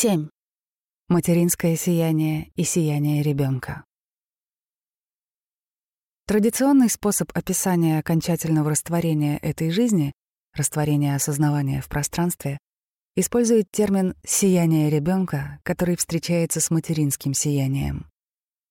7. Материнское сияние и сияние ребенка. Традиционный способ описания окончательного растворения этой жизни, растворения осознавания в пространстве, использует термин «сияние ребенка, который встречается с материнским сиянием.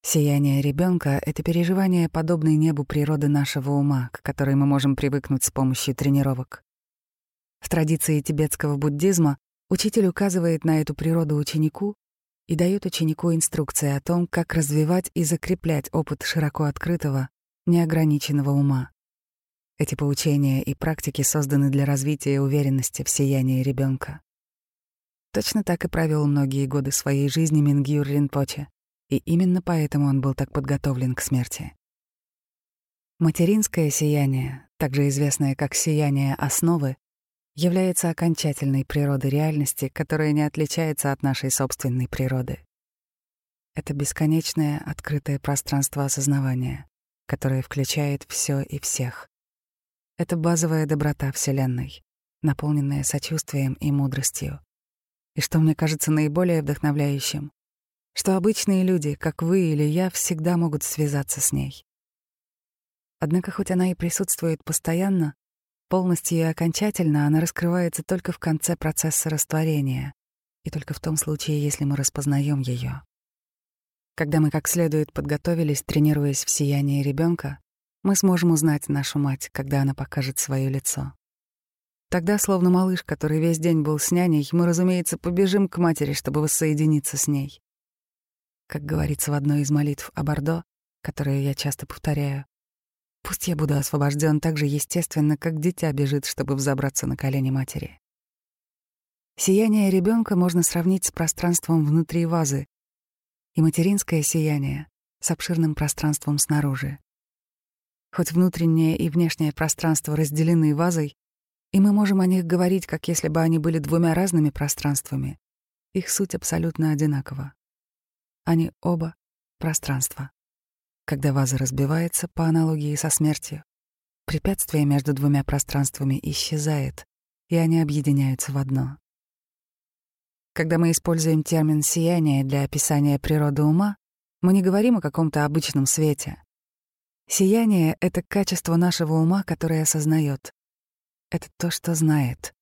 Сияние ребенка — это переживание, подобное небу природы нашего ума, к которой мы можем привыкнуть с помощью тренировок. В традиции тибетского буддизма учитель указывает на эту природу ученику и дает ученику инструкции о том, как развивать и закреплять опыт широко открытого, неограниченного ума. Эти поучения и практики созданы для развития уверенности в сиянии ребенка. Точно так и провел многие годы своей жизни Мингюр Ринпоче, и именно поэтому он был так подготовлен к смерти. Материнское сияние, также известное как сияние основы, является окончательной природой реальности, которая не отличается от нашей собственной природы. Это бесконечное открытое пространство осознавания, которое включает все и всех. Это базовая доброта Вселенной, наполненная сочувствием и мудростью. И что мне кажется наиболее вдохновляющим, что обычные люди, как вы или я, всегда могут связаться с ней. Однако хоть она и присутствует постоянно, Полностью и окончательно она раскрывается только в конце процесса растворения, и только в том случае, если мы распознаем ее. Когда мы как следует подготовились, тренируясь в сиянии ребенка, мы сможем узнать нашу мать, когда она покажет свое лицо. Тогда, словно малыш, который весь день был с няней, мы, разумеется, побежим к матери, чтобы воссоединиться с ней. Как говорится в одной из молитв о Бордо, которую я часто повторяю, Пусть я буду освобожден так же естественно, как дитя бежит, чтобы взобраться на колени матери. Сияние ребенка можно сравнить с пространством внутри вазы и материнское сияние с обширным пространством снаружи. Хоть внутреннее и внешнее пространство разделены вазой, и мы можем о них говорить, как если бы они были двумя разными пространствами, их суть абсолютно одинакова. Они оба — пространство. Когда ваза разбивается, по аналогии со смертью, препятствие между двумя пространствами исчезает, и они объединяются в одно. Когда мы используем термин «сияние» для описания природы ума, мы не говорим о каком-то обычном свете. Сияние — это качество нашего ума, которое осознает. Это то, что знает.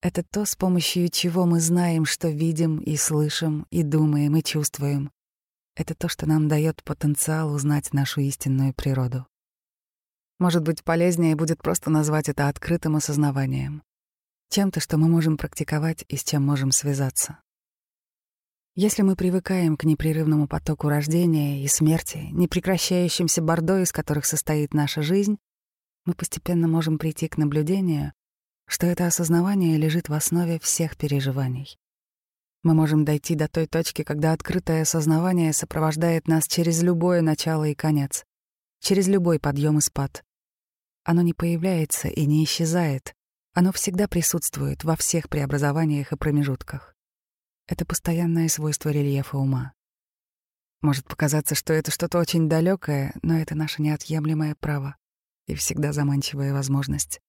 Это то, с помощью чего мы знаем, что видим и слышим, и думаем, и чувствуем. Это то, что нам дает потенциал узнать нашу истинную природу. Может быть, полезнее будет просто назвать это открытым осознаванием. Чем-то, что мы можем практиковать и с чем можем связаться. Если мы привыкаем к непрерывному потоку рождения и смерти, непрекращающимся бордо, из которых состоит наша жизнь, мы постепенно можем прийти к наблюдению, что это осознавание лежит в основе всех переживаний. Мы можем дойти до той точки, когда открытое осознавание сопровождает нас через любое начало и конец, через любой подъем и спад. Оно не появляется и не исчезает, оно всегда присутствует во всех преобразованиях и промежутках. Это постоянное свойство рельефа ума. Может показаться, что это что-то очень далекое, но это наше неотъемлемое право и всегда заманчивая возможность.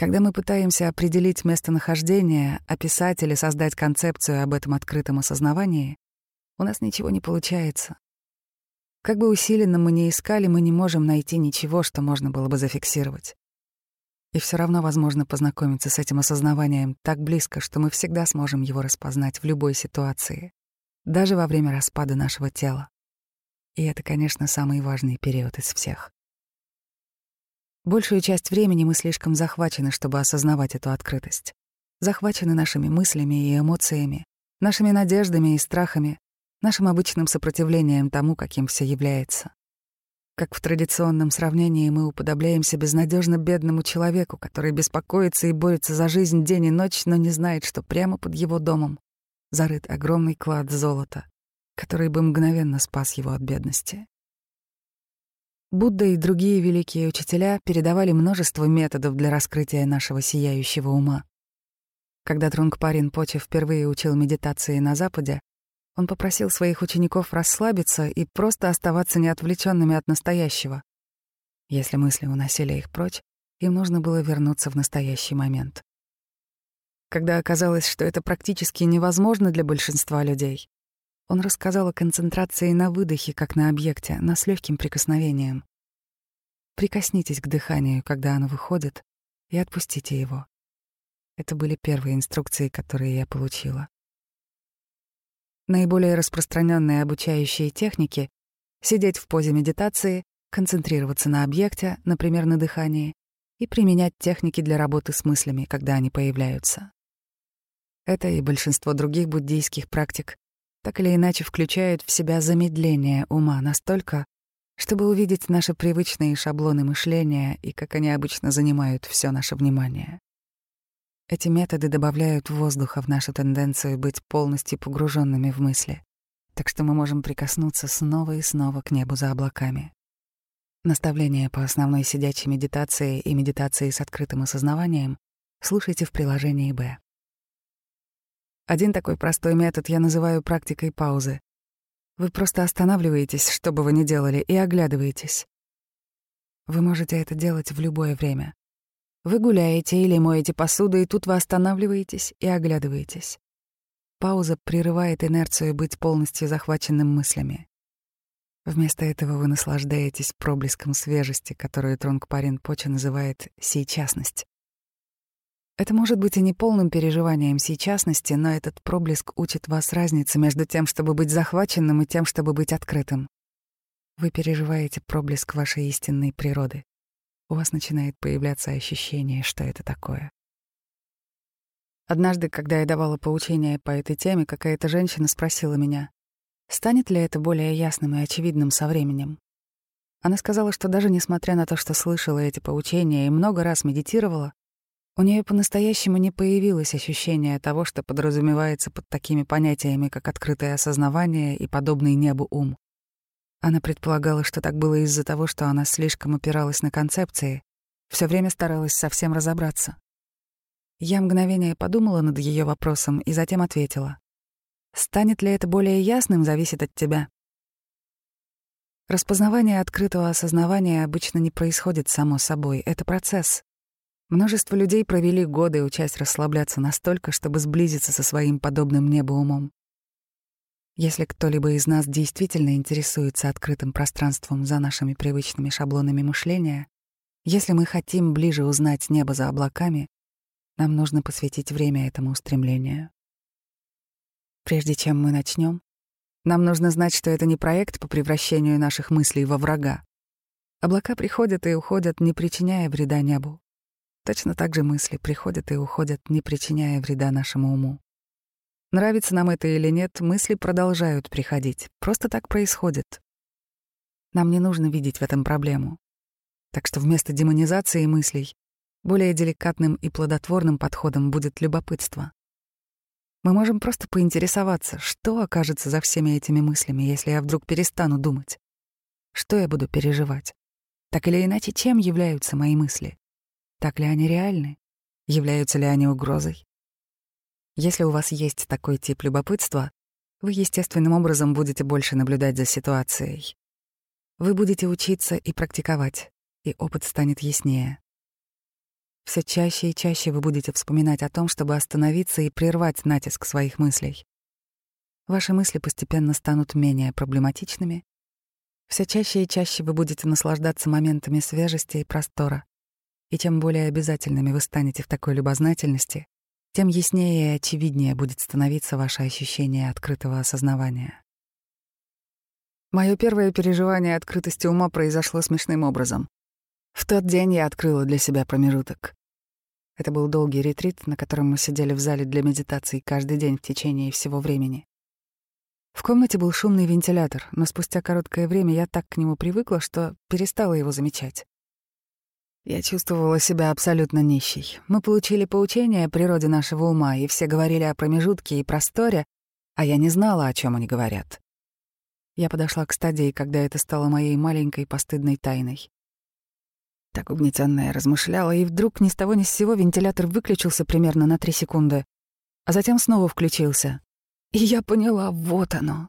Когда мы пытаемся определить местонахождение, описать или создать концепцию об этом открытом осознавании, у нас ничего не получается. Как бы усиленно мы ни искали, мы не можем найти ничего, что можно было бы зафиксировать. И все равно возможно познакомиться с этим осознаванием так близко, что мы всегда сможем его распознать в любой ситуации, даже во время распада нашего тела. И это, конечно, самый важный период из всех. Большую часть времени мы слишком захвачены, чтобы осознавать эту открытость. Захвачены нашими мыслями и эмоциями, нашими надеждами и страхами, нашим обычным сопротивлением тому, каким все является. Как в традиционном сравнении мы уподобляемся безнадежно бедному человеку, который беспокоится и борется за жизнь день и ночь, но не знает, что прямо под его домом зарыт огромный клад золота, который бы мгновенно спас его от бедности. Будда и другие великие учителя передавали множество методов для раскрытия нашего сияющего ума. Когда Трунгпарин Почи впервые учил медитации на Западе, он попросил своих учеников расслабиться и просто оставаться неотвлеченными от настоящего. Если мысли уносили их прочь, им нужно было вернуться в настоящий момент. когда оказалось, что это практически невозможно для большинства людей, он рассказал о концентрации на выдохе, как на объекте, но с легким прикосновением. Прикоснитесь к дыханию, когда оно выходит, и отпустите его. Это были первые инструкции, которые я получила. Наиболее распространенные обучающие техники — сидеть в позе медитации, концентрироваться на объекте, например, на дыхании, и применять техники для работы с мыслями, когда они появляются. Это и большинство других буддийских практик так или иначе включают в себя замедление ума настолько, чтобы увидеть наши привычные шаблоны мышления и как они обычно занимают все наше внимание. Эти методы добавляют воздуха в нашу тенденцию быть полностью погруженными в мысли, так что мы можем прикоснуться снова и снова к небу за облаками. Наставления по основной сидячей медитации и медитации с открытым осознаванием слушайте в приложении «Б». Один такой простой метод я называю практикой паузы. Вы просто останавливаетесь, что бы вы ни делали, и оглядываетесь. Вы можете это делать в любое время. Вы гуляете или моете посуду, и тут вы останавливаетесь и оглядываетесь. Пауза прерывает инерцию быть полностью захваченным мыслями. Вместо этого вы наслаждаетесь проблеском свежести, которую Трунгпарин Поча называет «сейчасность». Это может быть и не полным переживанием сейчасности, но этот проблеск учит вас разнице между тем, чтобы быть захваченным, и тем, чтобы быть открытым. Вы переживаете проблеск вашей истинной природы у вас начинает появляться ощущение, что это такое. Однажды, когда я давала поучение по этой теме, какая-то женщина спросила меня, станет ли это более ясным и очевидным со временем. Она сказала, что даже несмотря на то, что слышала эти поучения и много раз медитировала, у нее по-настоящему не появилось ощущения того, что подразумевается под такими понятиями, как открытое осознавание и подобный небу ум. Она предполагала, что так было из-за того, что она слишком опиралась на концепции, все время старалась совсем разобраться. Я мгновение подумала над ее вопросом и затем ответила. «Станет ли это более ясным, зависит от тебя». Распознавание открытого осознавания обычно не происходит само собой, это процесс. Множество людей провели годы, учась расслабляться настолько, чтобы сблизиться со своим подобным небу умом. Если кто-либо из нас действительно интересуется открытым пространством за нашими привычными шаблонами мышления, если мы хотим ближе узнать небо за облаками, нам нужно посвятить время этому устремлению. Прежде чем мы начнем, нам нужно знать, что это не проект по превращению наших мыслей во врага. Облака приходят и уходят, не причиняя вреда небу. Точно так же мысли приходят и уходят, не причиняя вреда нашему уму. Нравится нам это или нет, мысли продолжают приходить. Просто так происходит. Нам не нужно видеть в этом проблему. Так что вместо демонизации мыслей более деликатным и плодотворным подходом будет любопытство. Мы можем просто поинтересоваться, что окажется за всеми этими мыслями, если я вдруг перестану думать. Что я буду переживать? Так или иначе, чем являются мои мысли? Так ли они реальны? Являются ли они угрозой? Если у вас есть такой тип любопытства, вы естественным образом будете больше наблюдать за ситуацией. Вы будете учиться и практиковать, и опыт станет яснее. Все чаще и чаще вы будете вспоминать о том, чтобы остановиться и прервать натиск своих мыслей. Ваши мысли постепенно станут менее проблематичными. Все чаще и чаще вы будете наслаждаться моментами свежести и простора. И тем более обязательными вы станете в такой любознательности, тем яснее и очевиднее будет становиться ваше ощущение открытого осознавания. Мое первое переживание открытости ума произошло смешным образом. В тот день я открыла для себя промежуток. Это был долгий ретрит, на котором мы сидели в зале для медитации каждый день в течение всего времени. В комнате был шумный вентилятор, но спустя короткое время я так к нему привыкла, что перестала его замечать. Я чувствовала себя абсолютно нищей. Мы получили поучение о природе нашего ума, и все говорили о промежутке и просторе, а я не знала, о чем они говорят. Я подошла к стадии, когда это стало моей маленькой постыдной тайной. Так угнетённая размышляла, и вдруг ни с того ни с сего вентилятор выключился примерно на три секунды, а затем снова включился. И я поняла, вот оно.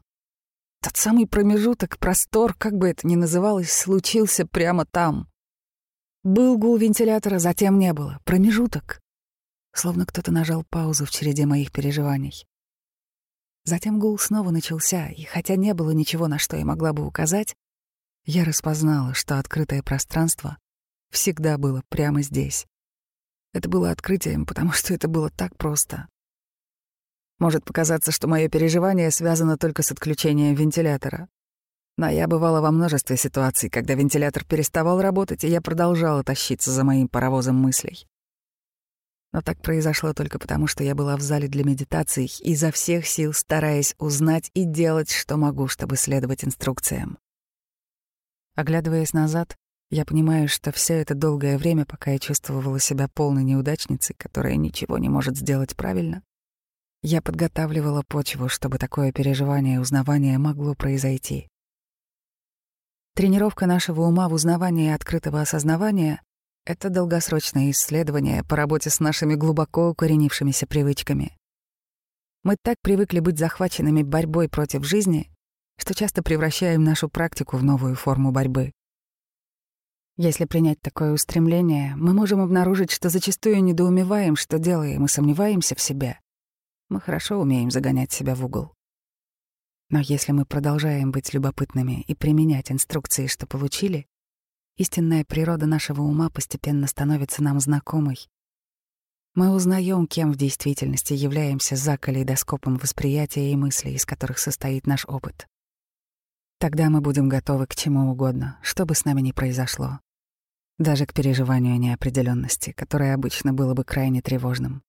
Тот самый промежуток, простор, как бы это ни называлось, случился прямо там — был гул вентилятора, затем не было. Промежуток. словно кто-то нажал паузу в череде моих переживаний. Затем гул снова начался, и хотя не было ничего, на что я могла бы указать, я распознала, что открытое пространство всегда было прямо здесь. Это было открытием, потому что это было так просто. Может показаться, что мое переживание связано только с отключением вентилятора. Но я бывала во множестве ситуаций, когда вентилятор переставал работать, и я продолжала тащиться за моим паровозом мыслей. Но так произошло только потому, что я была в зале для медитаций, изо всех сил стараясь узнать и делать, что могу, чтобы следовать инструкциям. Оглядываясь назад, я понимаю, что все это долгое время, пока я чувствовала себя полной неудачницей, которая ничего не может сделать правильно, я подготавливала почву, чтобы такое переживание и узнавание могло произойти. Тренировка нашего ума в узнавании открытого осознавания — это долгосрочное исследование по работе с нашими глубоко укоренившимися привычками. Мы так привыкли быть захваченными борьбой против жизни, что часто превращаем нашу практику в новую форму борьбы. Если принять такое устремление, мы можем обнаружить, что зачастую недоумеваем, что делаем, и сомневаемся в себе. Мы хорошо умеем загонять себя в угол. Но если мы продолжаем быть любопытными и применять инструкции, что получили, истинная природа нашего ума постепенно становится нам знакомой. Мы узнаем, кем в действительности являемся за калейдоскопом восприятия и мыслей, из которых состоит наш опыт. Тогда мы будем готовы к чему угодно, что бы с нами ни произошло. Даже к переживанию неопределенности, которое обычно было бы крайне тревожным.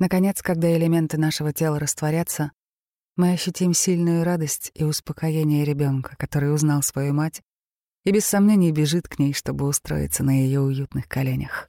Наконец, когда элементы нашего тела растворятся, мы ощутим сильную радость и успокоение ребенка, который узнал свою мать и без сомнений бежит к ней, чтобы устроиться на ее уютных коленях.